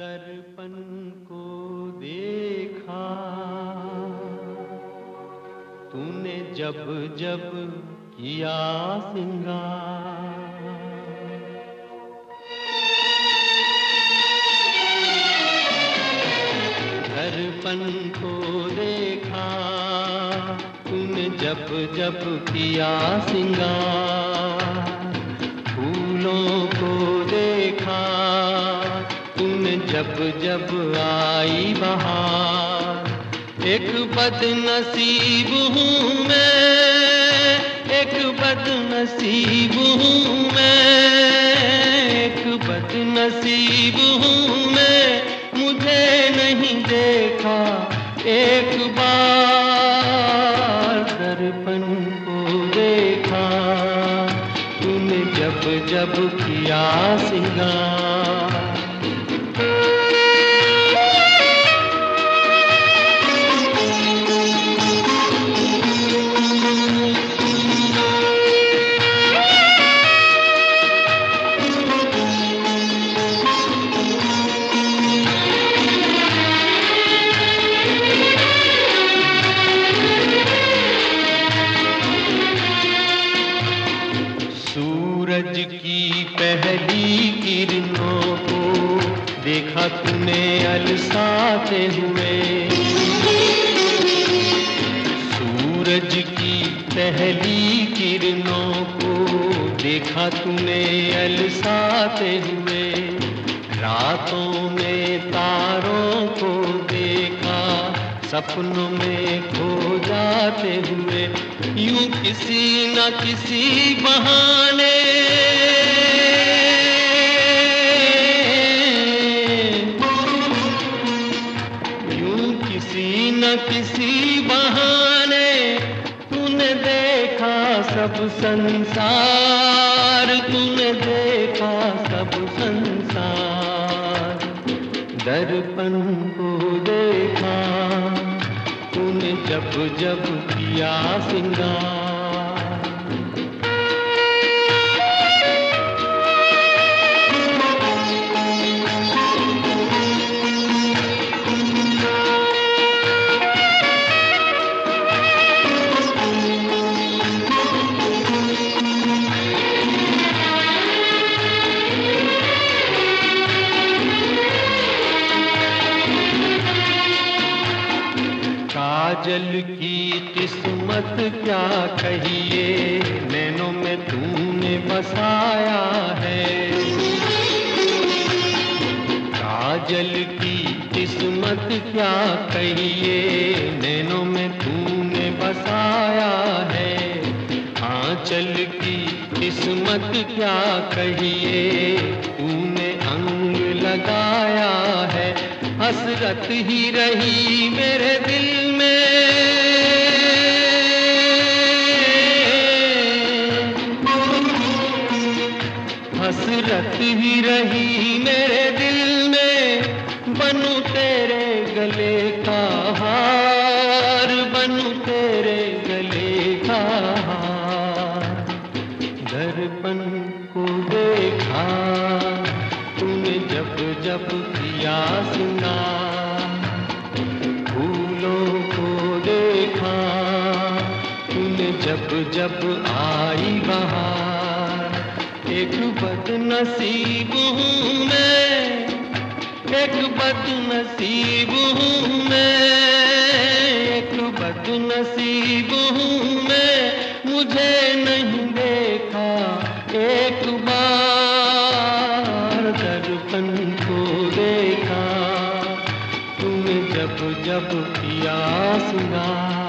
दर्पण को देखा। तूने जब जब किया सिंगार। दर्पण को देखा, तूने जब जब किया सिंगार। जब जब आई बहार, एक बदनसीब हूँ मैं, एक बदनसीब हूँ मैं, एक बदनसीब हूँ मैं, मुझे नहीं देखा एक बार, दर्पण को देखा, तूने जब जब किया सिंगार। पहली किरणों को देखा तूने, अलसाते हुए। सूरज की पहली किरणों को देखा तूने, अलसाते हुए। रातों में तारों को देखा, सपनों में खो जाते हुए। यूँ किसी न किसी बहाने सब संसार तूने देखा सब संसार। दर्पण को देखा तूने जब जब किया सिंगार। काजल की किस्मत क्या कहिए? नैनों में तूने बसाया है। काजल की किस्मत क्या कहिए? नैनों में तूने बसाया है। आंचल की किस्मत क्या कहिए? तूने अंग लगाया है। हसरत ही रही मेरे दिल में। हसरत ही रही मेरे दिल में, बनू तेरे गले का हार, बनू तेरे गले का हार। दर्पण को देखा तूने जब जब किया सिंगार फूलों को देखा तूने जब जब आई बहार। एक बदनसीब हूँ मैं, एक बदनसीब हूँ मैं, एक बदनसीब हूँ देखा पिया सिंगार